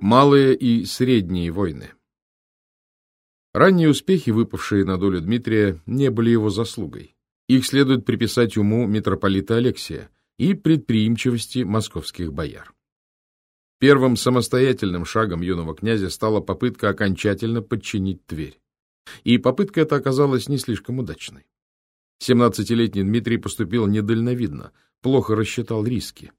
Малые и средние войны Ранние успехи, выпавшие на долю Дмитрия, не были его заслугой. Их следует приписать уму митрополита Алексия и предприимчивости московских бояр. Первым самостоятельным шагом юного князя стала попытка окончательно подчинить Тверь. И попытка эта оказалась не слишком удачной. 17-летний Дмитрий поступил недальновидно, плохо рассчитал риски.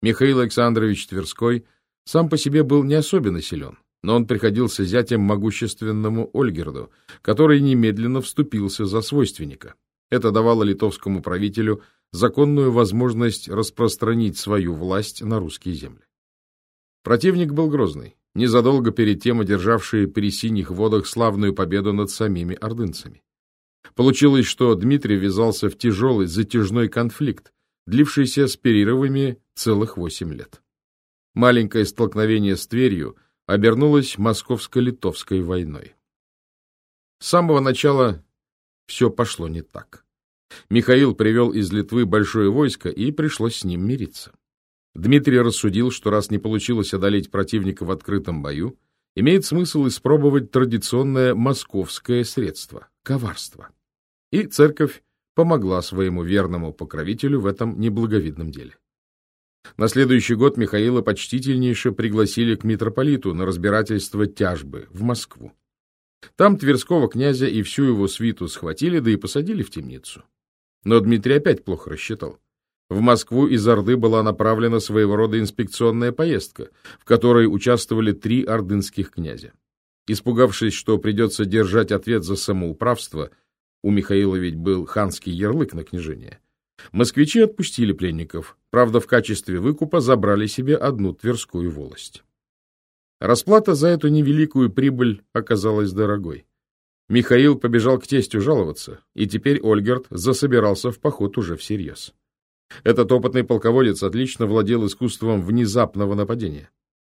Михаил Александрович Тверской сам по себе был не особенно силен, но он приходился зятем могущественному Ольгерду, который немедленно вступился за свойственника. Это давало литовскому правителю законную возможность распространить свою власть на русские земли. Противник был грозный, незадолго перед тем одержавший при синих водах славную победу над самими ордынцами. Получилось, что Дмитрий ввязался в тяжелый затяжной конфликт, длившийся с перерывами целых восемь лет. Маленькое столкновение с Тверью обернулось московско-литовской войной. С самого начала все пошло не так. Михаил привел из Литвы большое войско, и пришлось с ним мириться. Дмитрий рассудил, что раз не получилось одолеть противника в открытом бою, имеет смысл испробовать традиционное московское средство – коварство. И церковь помогла своему верному покровителю в этом неблаговидном деле. На следующий год Михаила почтительнейше пригласили к митрополиту на разбирательство тяжбы в Москву. Там Тверского князя и всю его свиту схватили, да и посадили в темницу. Но Дмитрий опять плохо рассчитал. В Москву из Орды была направлена своего рода инспекционная поездка, в которой участвовали три ордынских князя. Испугавшись, что придется держать ответ за самоуправство, у Михаила ведь был ханский ярлык на княжение, москвичи отпустили пленников, правда, в качестве выкупа забрали себе одну Тверскую волость. Расплата за эту невеликую прибыль оказалась дорогой. Михаил побежал к тестю жаловаться, и теперь Ольгерт засобирался в поход уже всерьез. Этот опытный полководец отлично владел искусством внезапного нападения.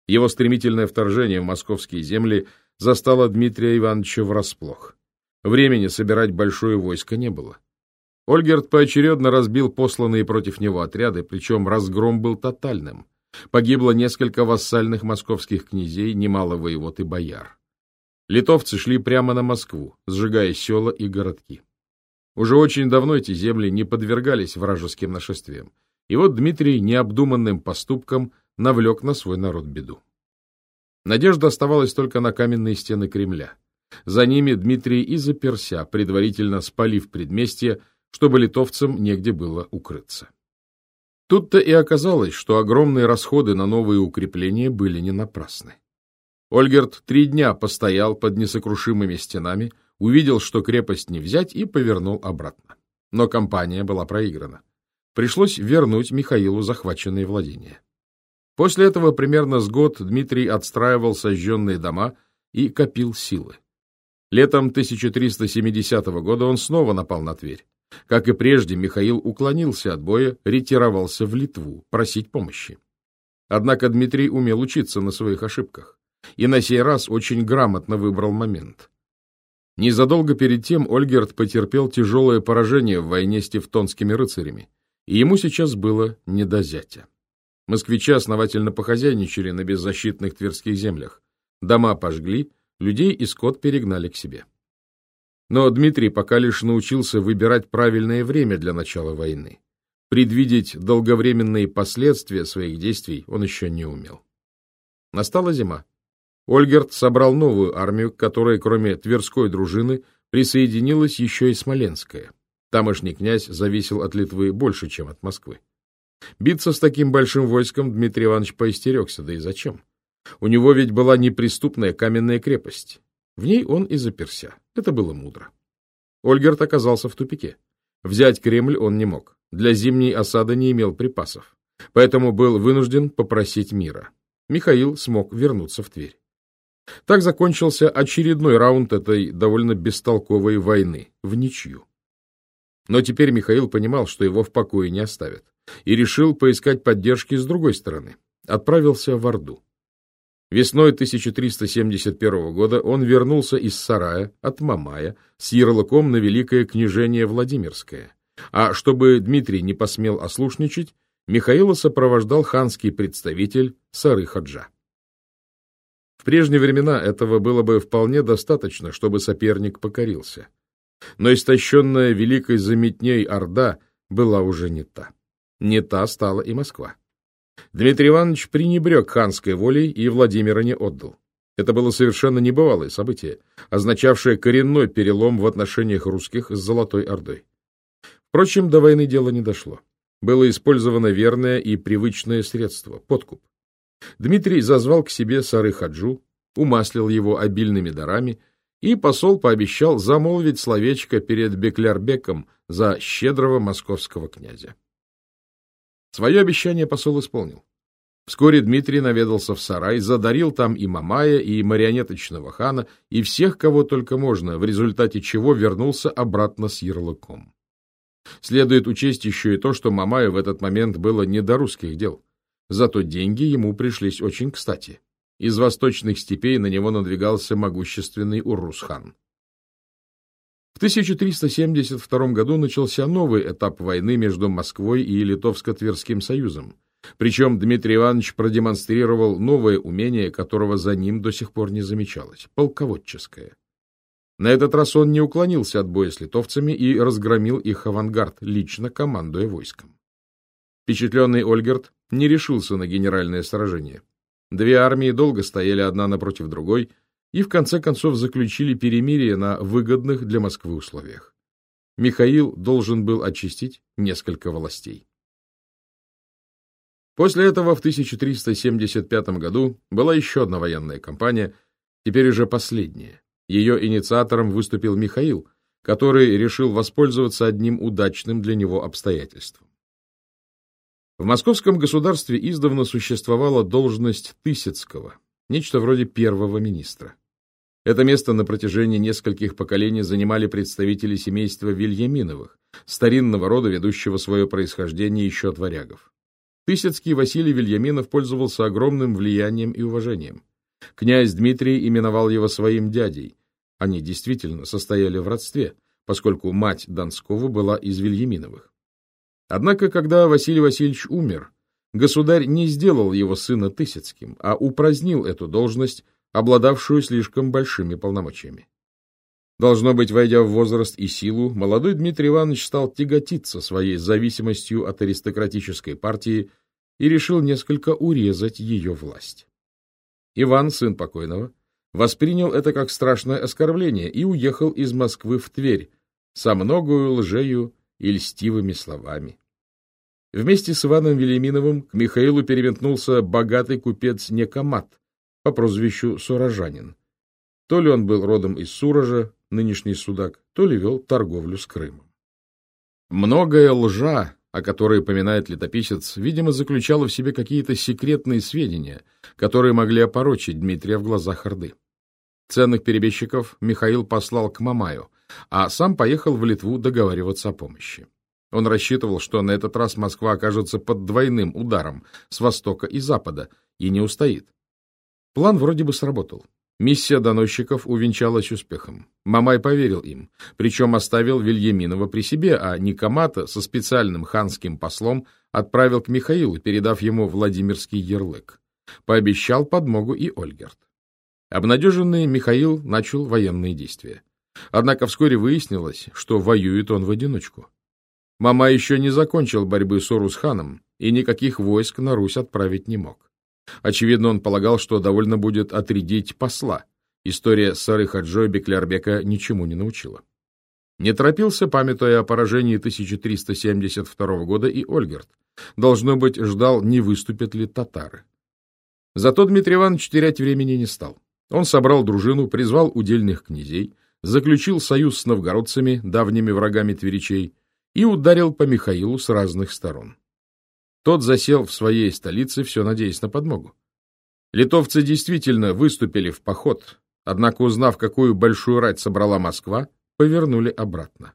Его стремительное вторжение в московские земли застало Дмитрия Ивановича врасплох. Времени собирать большое войско не было. Ольгерт поочередно разбил посланные против него отряды, причем разгром был тотальным. Погибло несколько вассальных московских князей, немало воевод и бояр. Литовцы шли прямо на Москву, сжигая села и городки. Уже очень давно эти земли не подвергались вражеским нашествиям. И вот Дмитрий необдуманным поступком навлек на свой народ беду. Надежда оставалась только на каменные стены Кремля. За ними Дмитрий и заперся, предварительно спалив предместье, чтобы литовцам негде было укрыться. Тут-то и оказалось, что огромные расходы на новые укрепления были не напрасны. Ольгерт три дня постоял под несокрушимыми стенами, увидел, что крепость не взять, и повернул обратно. Но кампания была проиграна. Пришлось вернуть Михаилу захваченные владения. После этого примерно с год Дмитрий отстраивал сожженные дома и копил силы. Летом 1370 года он снова напал на Тверь. Как и прежде, Михаил уклонился от боя, ретировался в Литву просить помощи. Однако Дмитрий умел учиться на своих ошибках и на сей раз очень грамотно выбрал момент. Незадолго перед тем Ольгерт потерпел тяжелое поражение в войне с тевтонскими рыцарями, и ему сейчас было не до зятя. Москвичи основательно похозяйничали на беззащитных тверских землях. Дома пожгли, людей и скот перегнали к себе. Но Дмитрий пока лишь научился выбирать правильное время для начала войны. Предвидеть долговременные последствия своих действий он еще не умел. Настала зима. Ольгерт собрал новую армию, к которой, кроме Тверской дружины, присоединилась еще и Смоленская. Тамошний князь зависел от Литвы больше, чем от Москвы. Биться с таким большим войском Дмитрий Иванович поистерегся, да и зачем? У него ведь была неприступная каменная крепость. В ней он и заперся. Это было мудро. Ольгерт оказался в тупике. Взять Кремль он не мог. Для зимней осады не имел припасов. Поэтому был вынужден попросить мира. Михаил смог вернуться в Тверь. Так закончился очередной раунд этой довольно бестолковой войны, в ничью. Но теперь Михаил понимал, что его в покое не оставят, и решил поискать поддержки с другой стороны. Отправился в Орду. Весной 1371 года он вернулся из Сарая от Мамая с ярлыком на Великое княжение Владимирское. А чтобы Дмитрий не посмел ослушничать, Михаила сопровождал ханский представитель Сары Хаджа. В прежние времена этого было бы вполне достаточно, чтобы соперник покорился. Но истощенная великой заметней Орда была уже не та. Не та стала и Москва. Дмитрий Иванович пренебрег ханской волей и Владимира не отдал. Это было совершенно небывалое событие, означавшее коренной перелом в отношениях русских с Золотой Ордой. Впрочем, до войны дело не дошло. Было использовано верное и привычное средство – подкуп. Дмитрий зазвал к себе Сары Хаджу, умаслил его обильными дарами, и посол пообещал замолвить словечко перед Беклярбеком за щедрого московского князя. Свое обещание посол исполнил. Вскоре Дмитрий наведался в сарай, задарил там и Мамая, и марионеточного хана, и всех, кого только можно, в результате чего вернулся обратно с ярлыком. Следует учесть еще и то, что Мамаю в этот момент было не до русских дел. Зато деньги ему пришлись очень кстати. Из восточных степей на него надвигался могущественный Урус-хан. В 1372 году начался новый этап войны между Москвой и Литовско-Тверским союзом, причем Дмитрий Иванович продемонстрировал новое умение, которого за ним до сих пор не замечалось – полководческое. На этот раз он не уклонился от боя с литовцами и разгромил их авангард, лично командуя войском. Впечатленный Ольгерт не решился на генеральное сражение. Две армии долго стояли одна напротив другой и в конце концов заключили перемирие на выгодных для Москвы условиях. Михаил должен был очистить несколько властей. После этого в 1375 году была еще одна военная кампания, теперь уже последняя. Ее инициатором выступил Михаил, который решил воспользоваться одним удачным для него обстоятельством. В московском государстве издавна существовала должность Тысяцкого, нечто вроде первого министра. Это место на протяжении нескольких поколений занимали представители семейства Вильяминовых, старинного рода, ведущего свое происхождение еще от варягов. Тысяцкий Василий Вильяминов пользовался огромным влиянием и уважением. Князь Дмитрий именовал его своим дядей. Они действительно состояли в родстве, поскольку мать Донского была из Вильяминовых. Однако, когда Василий Васильевич умер, государь не сделал его сына Тысяцким, а упразднил эту должность, обладавшую слишком большими полномочиями. Должно быть, войдя в возраст и силу, молодой Дмитрий Иванович стал тяготиться своей зависимостью от аристократической партии и решил несколько урезать ее власть. Иван, сын покойного, воспринял это как страшное оскорбление и уехал из Москвы в Тверь со многою лжею и льстивыми словами. Вместе с Иваном Велиминовым к Михаилу переметнулся богатый купец Некомат по прозвищу Суражанин. То ли он был родом из Суража, нынешний судак, то ли вел торговлю с Крымом. Многое лжа, о которой поминает летописец, видимо, заключала в себе какие-то секретные сведения, которые могли опорочить Дмитрия в глазах Орды. Ценных перебежчиков Михаил послал к Мамаю, а сам поехал в Литву договариваться о помощи. Он рассчитывал, что на этот раз Москва окажется под двойным ударом с востока и запада и не устоит. План вроде бы сработал. Миссия доносчиков увенчалась успехом. Мамай поверил им, причем оставил Вильяминова при себе, а Никомата со специальным ханским послом отправил к Михаилу, передав ему Владимирский ярлык. Пообещал подмогу и Ольгерт. Обнадеженный Михаил начал военные действия. Однако вскоре выяснилось, что воюет он в одиночку. Мама еще не закончил борьбы с Орус-ханом и никаких войск на Русь отправить не мог. Очевидно, он полагал, что довольно будет отрядить посла. История Сары Хаджо Беклярбека ничему не научила. Не торопился, памятуя о поражении 1372 года, и Ольгерт. Должно быть, ждал, не выступят ли татары. Зато Дмитрий Иванович терять времени не стал. Он собрал дружину, призвал удельных князей, заключил союз с новгородцами, давними врагами тверичей, и ударил по Михаилу с разных сторон. Тот засел в своей столице, все надеясь на подмогу. Литовцы действительно выступили в поход, однако, узнав, какую большую рать собрала Москва, повернули обратно.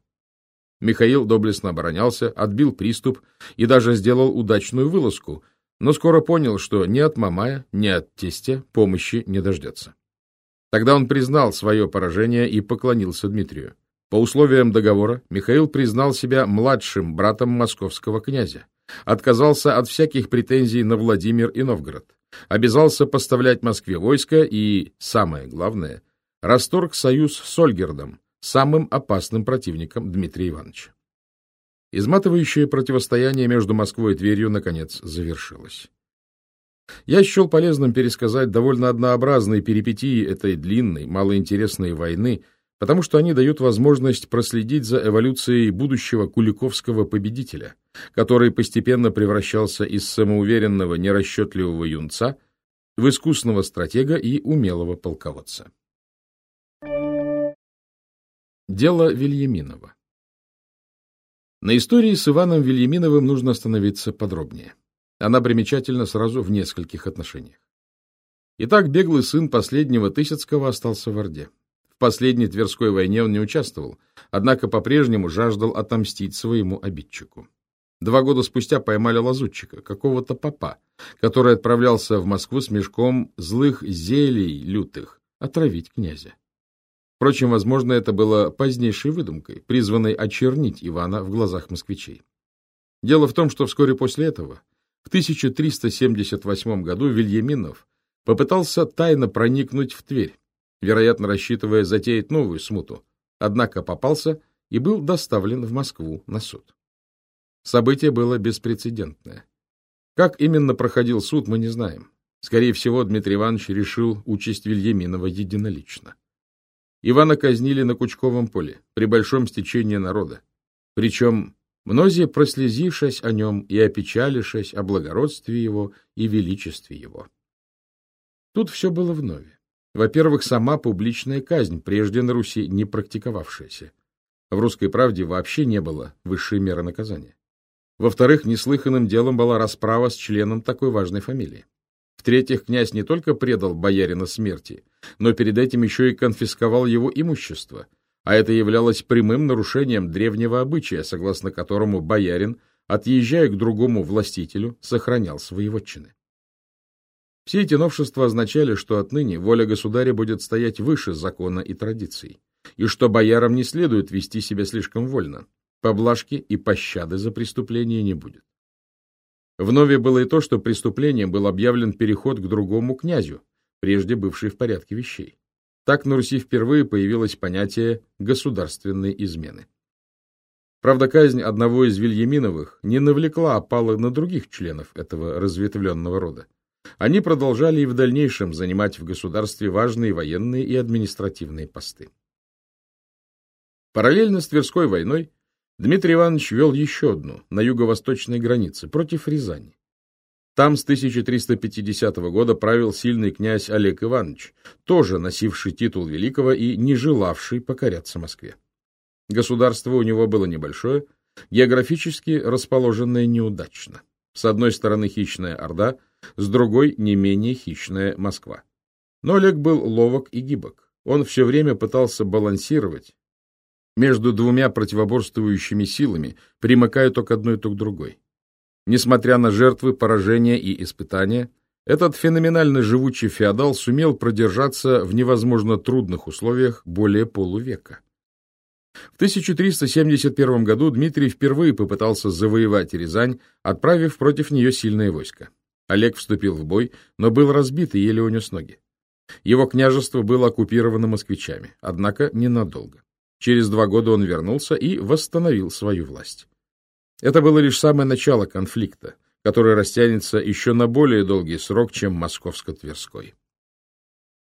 Михаил доблестно оборонялся, отбил приступ и даже сделал удачную вылазку, но скоро понял, что ни от Мамая, ни от тестя помощи не дождется. Тогда он признал свое поражение и поклонился Дмитрию. По условиям договора Михаил признал себя младшим братом московского князя, отказался от всяких претензий на Владимир и Новгород, обязался поставлять Москве войско и, самое главное, расторг союз с Ольгердом, самым опасным противником Дмитрия Ивановича. Изматывающее противостояние между Москвой и Тверью, наконец, завершилось. Я счел полезным пересказать довольно однообразные перипетии этой длинной, малоинтересной войны, потому что они дают возможность проследить за эволюцией будущего куликовского победителя, который постепенно превращался из самоуверенного, нерасчетливого юнца в искусного стратега и умелого полководца. Дело Вильяминова На истории с Иваном Вильяминовым нужно остановиться подробнее. Она примечательна сразу в нескольких отношениях. Итак, беглый сын последнего Тысяцкого остался в Орде. В последней Тверской войне он не участвовал, однако по-прежнему жаждал отомстить своему обидчику. Два года спустя поймали лазутчика, какого-то папа, который отправлялся в Москву с мешком злых зелий лютых отравить князя. Впрочем, возможно, это было позднейшей выдумкой, призванной очернить Ивана в глазах москвичей. Дело в том, что вскоре после этого в 1378 году Вильяминов попытался тайно проникнуть в Тверь, вероятно, рассчитывая затеять новую смуту, однако попался и был доставлен в Москву на суд. Событие было беспрецедентное. Как именно проходил суд, мы не знаем. Скорее всего, Дмитрий Иванович решил участь Вильяминова единолично. Ивана казнили на Кучковом поле при большом стечении народа. Причем Многие, прослезившись о нем и опечалившись о благородстве его и величестве его. Тут все было вновь. Во-первых, сама публичная казнь, прежде на Руси не практиковавшаяся. В «Русской правде» вообще не было высшей меры наказания. Во-вторых, неслыханным делом была расправа с членом такой важной фамилии. В-третьих, князь не только предал боярина смерти, но перед этим еще и конфисковал его имущество – а это являлось прямым нарушением древнего обычая, согласно которому боярин, отъезжая к другому властителю, сохранял свои вотчины. Все эти новшества означали, что отныне воля государя будет стоять выше закона и традиций, и что боярам не следует вести себя слишком вольно, поблажки и пощады за преступление не будет. Вновь было и то, что преступлением был объявлен переход к другому князю, прежде бывший в порядке вещей. Так на Руси впервые появилось понятие государственной измены. Правда, казнь одного из Вильяминовых не навлекла опалы на других членов этого разветвленного рода. Они продолжали и в дальнейшем занимать в государстве важные военные и административные посты. Параллельно с Тверской войной Дмитрий Иванович вел еще одну, на юго-восточной границе, против Рязани. Там с 1350 года правил сильный князь Олег Иванович, тоже носивший титул великого и не желавший покоряться Москве. Государство у него было небольшое, географически расположенное неудачно. С одной стороны хищная Орда, с другой не менее хищная Москва. Но Олег был ловок и гибок. Он все время пытался балансировать между двумя противоборствующими силами, примыкая то к одной, то к другой. Несмотря на жертвы, поражения и испытания, этот феноменально живучий феодал сумел продержаться в невозможно трудных условиях более полувека. В 1371 году Дмитрий впервые попытался завоевать Рязань, отправив против нее сильное войско. Олег вступил в бой, но был разбит и еле унес ноги. Его княжество было оккупировано москвичами, однако ненадолго. Через два года он вернулся и восстановил свою власть. Это было лишь самое начало конфликта, который растянется еще на более долгий срок, чем Московско-Тверской.